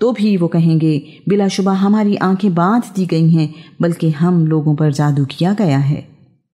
तो भी वो कहेंगे, बिलाशुबा हमारी आँखें बाँध दी गई हैं, बल्कि हम लोगों पर जादू किया गया है।